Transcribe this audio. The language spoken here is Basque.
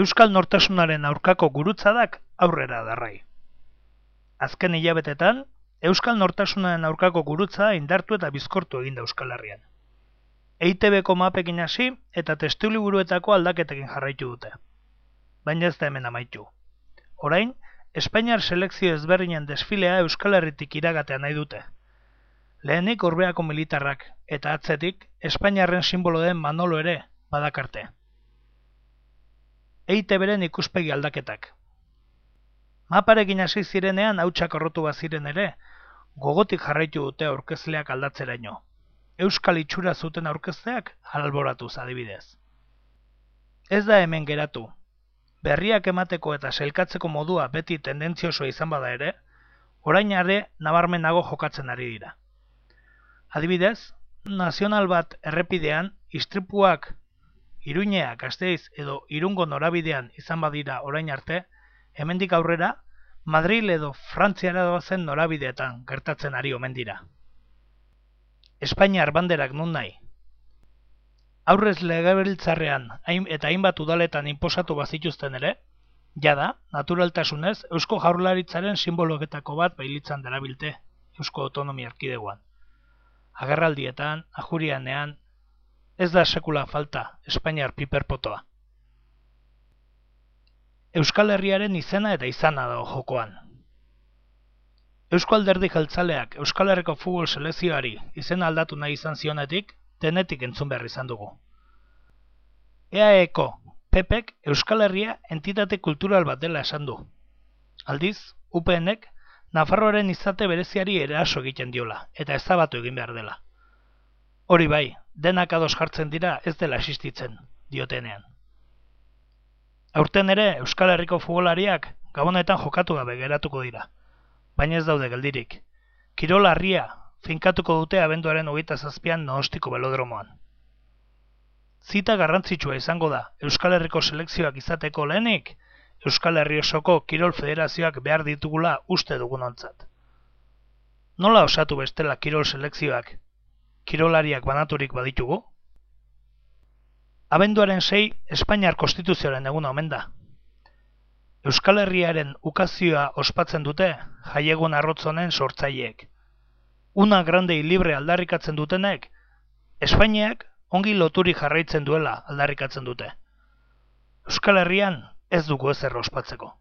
Euskal Nortasunaren aurkako gurutzadak aurrera darrai. Azken hilabetetan, Euskal Nortasunaren aurkako gurutza indartu eta bizkortu egin da Euskal Herrian. EITB-ko mapekin hasi eta testuliburuetako aldaketekin jarraitu dute. Baina ez da hemen amaitu. Orain, Espainiar selekzio ezberdinen desfilea Euskal Herritik iragatea nahi dute. Lehenik urbeako militarrak eta atzetik Espainiarren simbolo den Manolo ere badakarte. Eite beren ikuspegi aldaketak. Maparekin hasi zirenean hautsak horrotu baziren ere, gogotik jarraitu dute aurkezleak aldatzeraino. Euskal itxura zuten aurkezteak alboratu adibidez. Ez da hemen geratu, berriak emateko eta selkatzeko modua beti tendentzioso izan bada ere, orain are nabarmenago jokatzen ari dira. Adibidez, nazional bat errepidean, istripuak iruineak gazteiz edo irungo norabidean izan badira orain arte, hemendik aurrera, Madril edo Frantziara doazen norabideetan gertatzen ari omen dira. Espainiar banderak nun nahi, aurrez legebiltzarrean eta hainbat udaletan inposatu bazituzten ere, jada, naturaltasunez, Eusko Jaurlaritzaren simboloketako bat bailitzan darabilte Eusko Autonomia Erkideguan. Agerraldietan, ajurianean, ez da sekula falta Espainiar piperpotoa. Euskal Herriaren izena eta izana dago jokoan. Eusko alderdi jeltzaleak Euskal Herriko futbol selezioari izena aldatu nahi izan zionetik, denetik entzun behar izan dugu. EAEko, Pepek Euskal Herria entitate kultural bat dela esan du. Aldiz, UPNek, Nafarroaren izate bereziari eraso egiten diola, eta ezabatu egin behar dela. Hori bai, denak ados jartzen dira ez dela existitzen, diotenean. Aurten ere, Euskal Herriko futbolariak gabonetan jokatu gabe geratuko dira, baina ez daude geldirik. Kirol harria, finkatuko dute abenduaren hogeita zazpian noostiko belodromoan. Zita garrantzitsua izango da Euskal Herriko selekzioak izateko lehenik, Euskal Herri osoko Kirol Federazioak behar ditugula uste dugun ontzat. Nola osatu bestela Kirol selekzioak, Kirolariak banaturik baditugu? Abenduaren sei, Espainiar Konstituzioaren egun omen da. Euskal Herriaren ukazioa ospatzen dute jaiegun arrotzonen sortzaileek una grande libre aldarrikatzen dutenek, Espainiak ongi loturi jarraitzen duela aldarrikatzen dute. Euskal Herrian ez dugu ez ospatzeko.